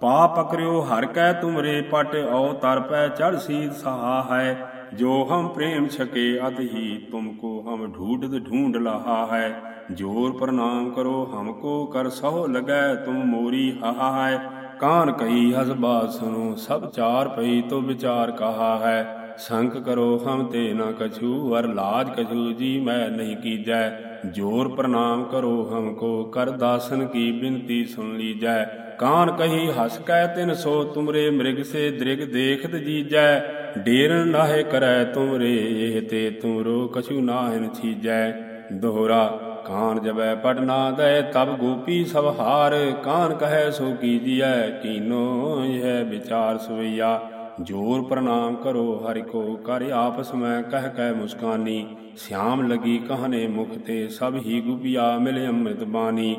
ਪਾ ਪਕਰਿਓ ਹਰ ਕੈ ਤੁਮਰੇ ਪਟ, ਔ ਤਰ ਪੈ ਚੜ ਸੀਤ ਸਹਾ ਹੈ ਜੋ ਹਮ ਪ੍ਰੇਮ ਛਕੇ ਅਤ ਹੀ ਤੁਮਕੋ ਹਮ ਢੂਢਤ ਢੂੰਡ ਲਹਾ ਹੈ ਜੋਰ ਪ੍ਰਣਾਮ ਕਰੋ ਹਮ ਕੋ ਕਰ ਸਹੁ ਲਗੈ ਤੁਮ ਮੋਰੀ ਹਾ ਹੈ ਕਾਨ ਕਹੀ ਹਸਬਾ ਸੁਨੋ ਸਭ ਚਾਰ ਪਈ ਤੋ ਵਿਚਾਰ ਕਹਾ ਹੈ ਸੰਕ ਕਰੋ ਹਮ ਤੇ ਨਾ ਕਛੂ ਵਰ ਲਾਜ ਕਛੂ ਜੀ ਮੈਂ ਨਹੀਂ ਕੀਜੈ। ਜੋਰ ਪ੍ਰਣਾਮ ਕਰੋ ਹਮਕੋ ਕਰ ਦਾਸਨ ਕੀ ਬਿਨਤੀ ਸੁਣ ਲੀਜੈ। ਕਾਨ ਕਹੀ ਹਸ ਕੈ ਤਿਨ ਸੋ, ਤੁਮਰੇ ਮ੍ਰਿਗ ਸੇ ਦ੍ਰਿਗ ਦੇਖਤ ਜੀਜੈ। ਡੇਰਨ ਨਾਹੇ ਕਰੈ ਤੁਮਰੇ, ਇਹ ਤੇ ਤੁਮਰੋ ਕਛੂ ਨਾਹਿਨ ਛੀਜੈ। ਦੋਹਰਾ, ਕਾਨ ਜਬੈ ਪਟ ਨਾ ਦੈ, ਤਬ ਗੋਪੀ ਸਭ ਹਾਰ ਕਾਨ ਕਹੈ ਸੋ ਕੀਜੀਐ ਕੀਨੋ ਇਹ ਵਿਚਾਰ ਸੋਈਆ। ਜੋਰ ਪ੍ਰਣਾਮ ਕਰੋ, ਹਰਿ ਕੋ ਕਰ ਆਪਸ ਮੈਂ ਕਹਿ ਕਹਿ ਮੁਸਕਾਨੀ। ਸਿਆਮ ਲਗੀ ਕਹਨੇ ਮੁਖ ਤੇ ਸਭ ਹੀ ਗੁਪਿਆ ਮਿਲ ਅੰਮ੍ਰਿਤ ਬਾਣੀ।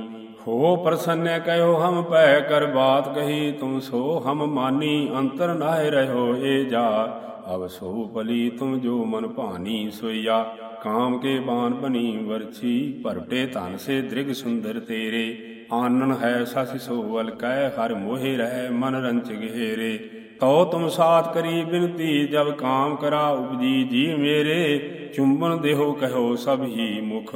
ਹੋ ਪ੍ਰਸੰਨ ਕਹਿਓ ਹਮ ਪੈ ਕਰ ਬਾਤ ਕਹੀ, ਤੁਮ ਸੋ ਹਮ ਮਾਨੀ, ਅੰਤਰ ਨਾਹਿ ਰਹੋ ਏ ਜਾ। ਅਬ ਸੋ ਪਲੀ ਤੁਮ ਜੋ ਮਨ ਭਾਨੀ ਸੋਇਆ ਕਾਮ ਕੇ ਬਾਨ ਬਣੀ ਵਰਛੀ ਭਰਟੇ ਧਨ ਸੇ ਦ੍ਰਿਗ ਸੁੰਦਰ ਤੇਰੇ। ਆਨਨ ਹੈ ਸਸਿ ਸੋ ਵਲ ਕਹਿ, ਹਰ ਮੋਹਿ ਰਹਿ ਮਨ ਰੰਚ ਗਹਿਰੇ ਤਉ ਤੁਮ ਸਾਥ ਕਰੀ ਬਿਨਤੀ, ਜਬ ਕਾਮ ਕਰਾ ਉਪਜੀ ਜੀ ਮੇਰੇ, ਚੁੰਬਨ ਦੇਹੋ ਕਹੋ ਸਭ ਹੀ ਮੁਖ।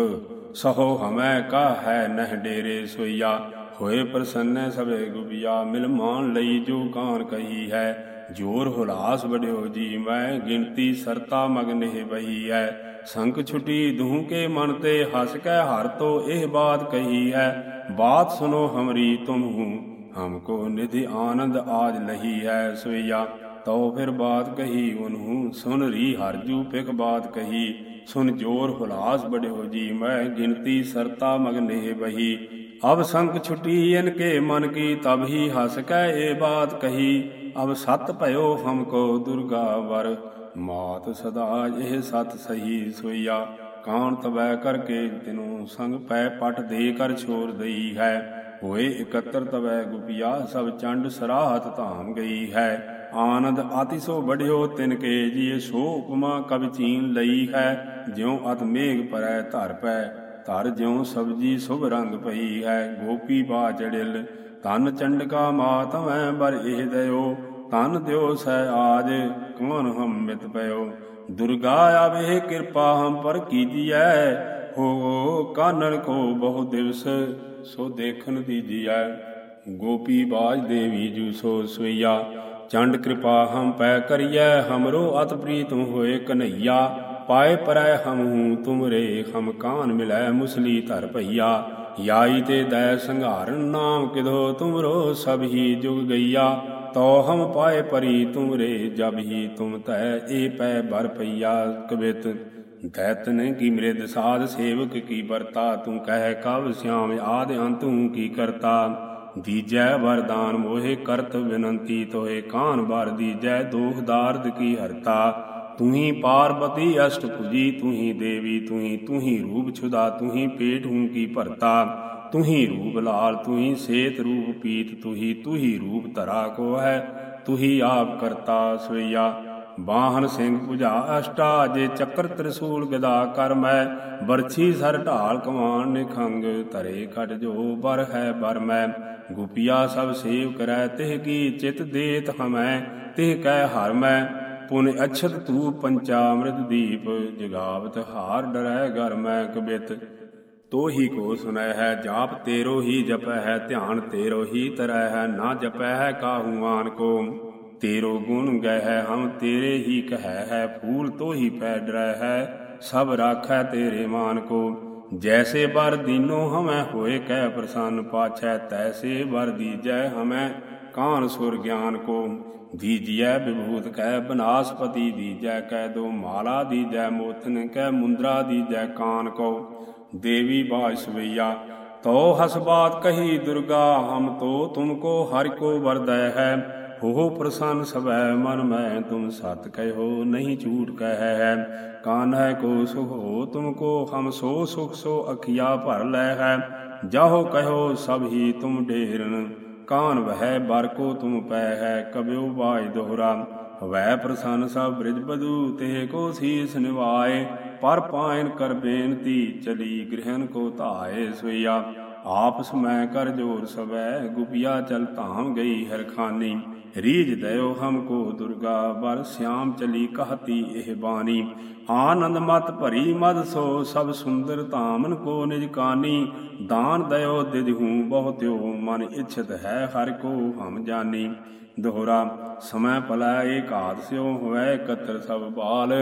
ਸਹੋ ਹਮੈ ਕਾ ਹੈ ਨਹਿ ਡੇਰੇ ਸੋਈਆ, ਹੋਏ ਪ੍ਰਸੰਨੈ ਸਭੇ ਗੁਬਿਆ ਮਿਲ ਮਾਨ ਲਈ ਜੋ ਕਾਨ ਕਹੀ ਹੈ। ਜੋਰ ਹੁਲਾਸ ਵਡਿਓ ਜੀ, ਮੈਂ ਗਿਣਤੀ ਸਰਤਾ ਮਗਨਹਿ ਬਹੀ ਹੈ। ਸੰਕ ਛੁਟੀ ਦੂਹ ਕੇ ਮਨ ਤੇ, ਹਸ ਕੈ ਹਰ ਤੋ ਇਹ ਬਾਤ ਕਹੀ ਹੈ। ਬਾਤ ਸੁਨੋ ਹਮਰੀ ਤੁਮ ਹੂੰ हमको निधि आनंद आज लही है सोया तो फिर बात कही उन्हू सुन री हरजू पिक बात कही सुन जोर हुलास बड़े हो जी मैं गिनती सरता मगने बही अब संक छुटी इनके मन की तब ही हंस कै ये बात कही अब सत भयो हमको दुर्गा वर मात सदा यह सत सही सोया कान तबै करके तिनु संग पै पट दे कर छोड़ दई है ਹੋਏ ਇਕੱਤਰ ਤਵੈ ਗੁਪਿਆ, ਸਭ ਚੰਡ ਸਰਾਹਤ ਧਾਮ ਗਈ ਹੈ। ਆਨੰਦ ਆਤੀ ਸੋ ਬੜਿਓ ਤਿਨ ਕੇ ਜੀ ਸੋ ਉਪਮਾ ਕਵ ਚੀਨ ਲਈ ਹੈ। ਜਿਉ ਅਤ ਮੇਘ ਪਰੈ ਧਰ ਪੈ, ਧਰ ਜਿਉ ਸਬਜੀ ਸੁਭ ਰੰਗ ਪਈ ਹੈ। ਗੋਪੀ ਪਾ ਚੜਿਲ ਤਨ ਚੰਡਕਾ ਮਾਤਮੈ ਬਰ ਇਹ ਦਇਓ। ਤਨ ਦਿਓ ਸੈ ਆਜ ਕੌਣ ਹਮ ਮਿਤ ਪਇਓ। ਦੁਰਗਾ ਆਵੇ ਕਿਰਪਾ ਹਮ ਪਰ ਕੀਜੀਐ ਓ ਕਾਨਣ ਕੋ ਬਹੁ ਦਿਵਸ, ਸੋ ਦੇਖਣ ਦੀ ਦੀਜੀਐ ਗੋਪੀ ਬਾਜ ਦੇਵੀ ਜੂ ਸੋ ਸੋਈਆ ਚੰਡ ਕਿਰਪਾ ਹਮ ਪੈ ਕਰੀਐ, ਹਮਰੋ ਅਤ ਪ੍ਰੀਤਮ ਹੋਏ ਕਨਈਆ। ਪਾਏ ਪਰੈ ਹਮ ਹੂੰ, ਤੁਮਰੇ ਹਮ ਕਾਨ ਮਿਲੈ ਮੁਸਲੀ ਧਰ ਭਈਆ। ਯਾਈ ਤੇ ਦੈ ਸੰਘਾਰਨ ਨਾਮ ਕਿਧੋ, ਤੁਮਰੋ ਸਭ ਹੀ ਜੁਗ ਗਈਆ। ਤੋ ਹਮ ਪਾਏ ਪਰੀ, ਤੁਮਰੇ ਜਬ ਹੀ ਤੁਮ ਤੈ, ਏ ਪੈ ਬਰ ਪਈਆ ਕਬਿਤ ਦੈਤਨ ਕੀ ਮ੍ਰਿਦ ਸਾਧ ਸੇਵਕ ਕੀ ਵਰਤਾ, ਤੂੰ ਕਹਿ ਕਬ ਸਿਆਮ ਆਦ ਹੂੰ ਕੀ ਕਰਤਾ। ਦੀਜੈ ਵਰਦਾਨ ਮੋਹਿ ਕਰਤ ਵਿਨੰਤੀ ਤੋਏ ਕਾਨ ਬਰ ਦੀਜੈ ਦੋਖ ਦਾਰਦ ਕੀ ਹਰਤਾ। ਤੁਹੀ ਪਾਰਬਤੀ ਅਸ਼ਟ ਪੁਜੀ, ਤੁਹੀ ਦੇਵੀ, ਤੁਹੀ ਤੁਹੀ ਰੂਪ ਛੁਦਾ, ਤੁਹੀ ਪੇਟ ਹੂੰ ਕੀ ਭਰਤਾ। ਤੁਹੀ ਰੂਪ ਲਾਲ, ਤੁਹੀ ਸੇਤ ਰੂਪ ਪੀਤ, ਤੁਹੀ ਤੁਹੀ ਰੂਪ ਧਰਾ ਕੋ ਹੈ, ਤੁਹੀ ਆਪ ਕਰਤਾ ਸੋਈਆ ਬਾਹਨ ਸਿੰਘ 부ਝਾ ਅਸ਼ਟਾ ਜੇ ਚੱਕਰ ਤ੍ਰਿਸੂਲ ਗਦਾ ਕਰ ਮੈਂ, ਬਰਛੀ ਸਰ ਢਾਲ ਕਮਾਨ ਨਿਖੰਗ, ਧਰੇ ਖਟ ਜੋ ਬਰ ਹੈ ਬਰ ਮੈਂ। ਗੁਪਿਆ ਸਭ ਸੇਵ ਕਰੈ, ਤਿਹ ਕੀ ਚਿਤ ਦੇਤ ਹਮੈ, ਤਿਹ ਕਹਿ ਹਰ ਮੈਂ। ਪੁਨ ਅਛਤ ਤੂ ਪੰਚਾਮ੍ਰਿਤ ਦੀਪ, ਜਗਾਵਤ ਹਾਰ ਡਰੈ ਘਰ ਮੈਂ ਕਬਿਤ। ਤੋ ਹੀ ਕੋ ਸੁਨੈ ਹੈ ਜਾਪ, ਤੇਰੋ ਹੀ ਜਪੈ ਹੈ ਧਿਆਨ, ਤੇਰੋ ਹੀ ਤਰੈ ਹੈ ਨਾ ਜਪੈ ਹੈ ਕਾਹੂ ਆਨ ਕੋ। ਤੇਰੋ ਗੁਣ ਗਹਿ ਹਮ ਤੇਰੇ ਹੀ ਕਹੈ ਹੈ, ਫੂਲ ਤੋ ਹੀ ਪੈ ਡਰੈ ਹੈ, ਸਭ ਰਾਖੈ ਤੇਰੇ ਮਾਨ ਕੋ ਜੈਸੇ ਬਰ ਦੀਨੋ ਹਮੈ, ਹੋਏ ਕਹਿ ਪ੍ਰਸੰਨ ਪਾਛੈ, ਤੈਸੇ ਬਰ ਦੀਜੈ ਹਮੈ, ਕਾਨ ਸੁਰ ਗਿਆਨ ਕੋ। ਦੀਜੈ ਵਿਭੂਤ ਕਹਿ ਬਨਾਸਪਤੀ ਦੀਜੈ ਕਹਿ ਦੋ, ਮਾਲਾ ਦੀਜੈ ਮੋਤਨ ਕਹਿ ਮੁੰਦਰਾ ਦੀਜੈ ਕਾਨ ਕੋ। ਦੇਵੀ ਬਾਜ ਸਵਈਆ ਤੋ ਹਸਬਾਤ ਕਹੀ ਦੁਰਗਾ, ਹਮ ਤੋ ਤੁਮਕੋ ਹਰਿ ਕੋ ਵਰਦੈ ਹੈ। ਹੋ ਪ੍ਰਸੰਨ ਸਭੈ ਮਨ ਮੈਂ ਤੁਮ ਸਤ ਕਹਿਓ, ਨਹੀਂ ਝੂਠ ਕਹਿ। ਹੈ ਕਾਨਹਿ ਕੋ ਸੁਖੋ ਹੋ, ਤੁਮ ਕੋ ਹਮ ਸੋ ਸੁਖ ਸੋ ਅਖਿਆ ਭਰ ਲੈ ਹੈ। ਜਾਹੋ ਕਹਿਓ ਸਭ ਹੀ ਤੁਮ ਢੇਰਨ, ਕਾਨ ਵਹਿ ਬਰ ਕੋ ਤੁਮ ਪੈ ਹੈ ਕਬਿਓ ਬਾਜ ਦੋਹਰਾ। ਵੈ ਪ੍ਰਸੰਨ ਸਭ ਬ੍ਰਿਜ ਬਦੂ ਤੇ ਕੋ ਸੀਸ ਨਿਵਾਏ। ਪਰ ਪਾਇਨ ਕਰ ਬੇਨਤੀ, ਚਲੀ ਗ੍ਰਹਿਨ ਕੋ ਧਾਏ ਸੋਇਆ। ਆਪਸ ਮੈਂ ਕਰ ਜੋਰ ਸਵੈ, ਗੁਪਿਆ ਚਲ ਧਾਮ ਗਈ ਹਰਖਾਨੀ। ਰੀਜ ਦਇਓ ਹਮਕੋ ਦੁਰਗਾ, ਬਰ ਸਿਆਮ ਚਲੀ ਕਹਤੀ ਇਹ ਬਾਣੀ। ਆਨੰਦ ਮਤ ਭਰੀ ਮਦ ਸੋ, ਸਭ ਸੁੰਦਰ ਧਾਮਨ ਕੋ ਨਿਜ ਕਾਨੀ। ਦਾਨ ਦਇਓ ਦਿਦਹੂ ਬਹੁਤਿਓ ਮਨ ਇਛਤ ਹੈ ਹਰ ਕੋ ਹਮ ਜਾਨੀ। ਦੋਹਰਾ, ਸਮੈ ਪਲੈ ਏਕਾਦ ਸਿਓ ਹੋਇ ਕਤਰ ਸਭ ਬਾਲ।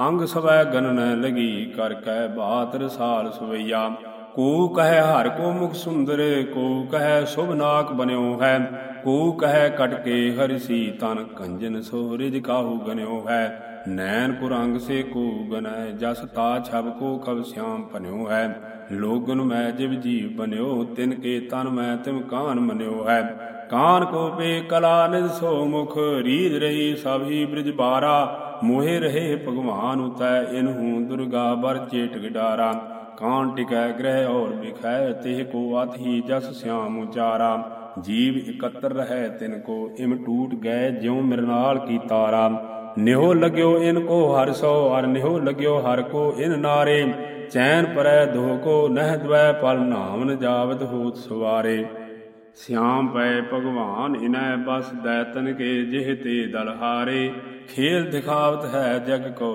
ਅੰਗ ਸਵੈ ਗਨਨ ਲਗੀ ਕਰ ਕੈ ਬਾਤ ਰਸਾਲ ਸਵਈਆ। ਕੋ ਕਹੈ ਹਰ ਕੋ ਮੁਖ ਸੁੰਦਰ, ਕੋ ਕਹੈ ਸੁਭ ਨਾਕ ਬਨਿਓ ਹੈ। ਕੋ ਕਹੈ ਕਟ ਕੇ ਹਰਿਸੀ ਤਨ ਕੰਜਨ ਸੋ ਰਿਜ ਕਾਹੂ ਗਨਿਓ ਹੈ। ਨੈਣ ਕੁਰੰਗ ਸੇ ਕੋ ਗਨੈ, ਜਸ ਤਾ ਛਬ ਕੋ ਕਬ ਸਿਆਮ ਪਨਿਓ ਹੈ। ਲੋਗਨ ਮੈਂ ਜਿਵ ਜੀਵ ਬਨਿਓ, ਤਿਨ ਕੇ ਤਨ ਮੈਂ ਤਿਮ ਕਾਨ ਮਨਿਓ ਹੈ। ਕਾਨ ਕੋ ਪੇ ਕਲਾ ਨਿਜ ਸੋ ਮੁਖ, ਰੀਜ ਰਹੀ ਸਭ ਹੀ ਬ੍ਰਿਜ ਬਾਰਾ। ਮੋਹਿ ਰਹੇ ਭਗਵਾਨ ਉਤੈ ਇਨਹੂ ਦੁਰਗਾ ਬਰ ਚੇਟ ਗਿਡਾਰਾ ਕਾਨ ਟਿਕੈ ਗ੍ਰਹਿ ਔਰ ਬਿਖੈ ਤਿਹ ਕੋ ਅਤਿ ਜਸ ਸਿਆਮ ਉਚਾਰਾ। ਜੀਵ ਇਕੱਤਰ ਰਹੈ ਤਿਨ ਕੋ, ਇਮ ਟੂਟ ਗਏ ਜਿਉ ਮਿਰਨਾਲ ਕੀ ਤਾਰਾ। ਨਿਹੋ ਲਗਿਓ ਇਨ ਕੋ ਹਰ ਸੋ, ਅਰ ਨਿਹੋ ਲਗਿਓ ਹਰ ਕੋ ਇਨ ਨਾਰੇ। ਚੈਨ ਪਰੈ ਦੋ ਕੋ, ਨਹਿ ਦਵੈ ਪਲ ਨਾਮਨ ਜਾਵਤ ਹੋਤ ਸਵਾਰੇ। ਸਿਆਮ ਪਏ ਭਗਵਾਨ, ਇਨੈ ਬਸ ਦੈਤਨ ਕੇ ਜਿਹ ਤੇ ਦਲ ਹਾਰੇ ਖੇਲ ਦਿਖਾਵਤ ਹੈ ਜਗ ਕੋ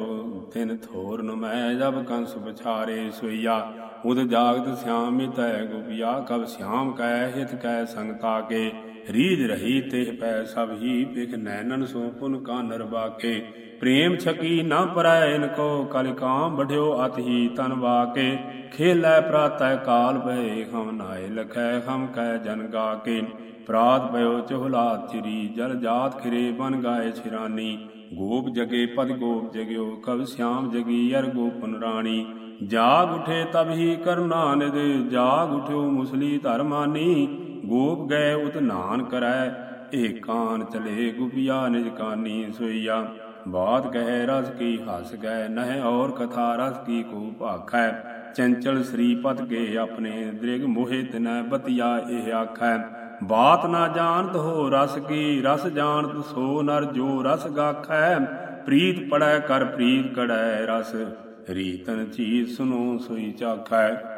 ਤਿਨ ਥੋਰ ਨੁਮੈ ਜਬ ਕੰਸ ਵਿਚਾਰੇ ਸੋਈਆ। ਉਦ ਜਾਗਤ ਸਿਆਮ ਮਿਤੈ ਗੁਪਿਆ, ਕਬ ਸਿਆਮ ਕੈ ਹਿਤ ਕੈ ਸੰਗਤਾ ਕੇ। ਰੀਜ ਰਹੀ ਤੇ ਪੈ ਸਭ ਹੀ ਪਿਖ ਨੈਨਨ ਸੋ ਪੁਨ ਕਾ ਨਰਬਾਕੇ ਪ੍ਰੇਮ ਛਕੀ ਨਾ ਪਰੈ ਇਨ ਕੋ, ਕਲ ਕਾਮ ਬਢਿਓ ਅਤ ਹੀ ਤਨ ਵਾਕੇ। ਖੇਲੈ ਪ੍ਰਾਤੈ ਕਾਲ ਭਏ ਹਮ ਨਾਏ ਲਖੈ, ਹਮ ਕੈ ਜਨ ਗਾ ਕੇ ਪ੍ਰਾਤ ਭਇਓ ਚੋਹਲਾ ਚਿਰੀ, ਜਲ ਜਾਤ ਖਿਰੇ ਬਨ ਗਾਏ ਛਿਰਾਨੀ। ਗੋਪ ਜਗੇ, ਪਦ ਗੋਪ ਜਗਿਓ ਕਵ ਸਿਆਮ ਜਗੀ ਅਰ ਗੋਪਨ ਰਾਣੀ। ਜਾਗ ਉਠੇ ਤਬ ਹੀ ਕਰੁਣਾ ਨਿਦ ਜਾਗ ਉਠਿਓ ਮੁਸਲੀ ਧਰਮਾਨੀ। ਗੋਪ ਗਏ, ਉਤ ਨਾਨ ਕਰੈ ਇਹ ਕਾਨ ਚਲੇ ਗੁਪਿਆ ਨਿਜ ਕਾਨੀ ਸੋਈਆ। ਬਾਤ ਕਹੈ, ਰਸ ਕੀ ਹਸ ਗਏ, ਨਹਿ ਔਰ ਕਥਾ ਰਸ ਕੀ ਕੋ ਭਾਖੈ। ਚੰਚਲ ਸ੍ਰੀ ਪਤ ਕੇ ਆਪਣੇ ਦ੍ਰਿਗ ਮੋਹਿਤ ਤਿਨੈ ਬਤਿਆ ਇਹ ਆਖੈ। ਬਾਤ ਨਾ ਜਾਣਤ ਹੋ ਰਸ ਕੀ, ਰਸ ਜਾਣਤ ਸੋ ਨਰ ਜੋ ਰਸ ਗਾਖੈ। ਪ੍ਰੀਤ ਪੜੈ, ਕਰ ਪ੍ਰੀਤ ਕੜੈ ਰਸ, ਰੀਤਨ ਚੀਜ਼ ਸੁਨੋ ਸੋਈ ਚਾਖੈ।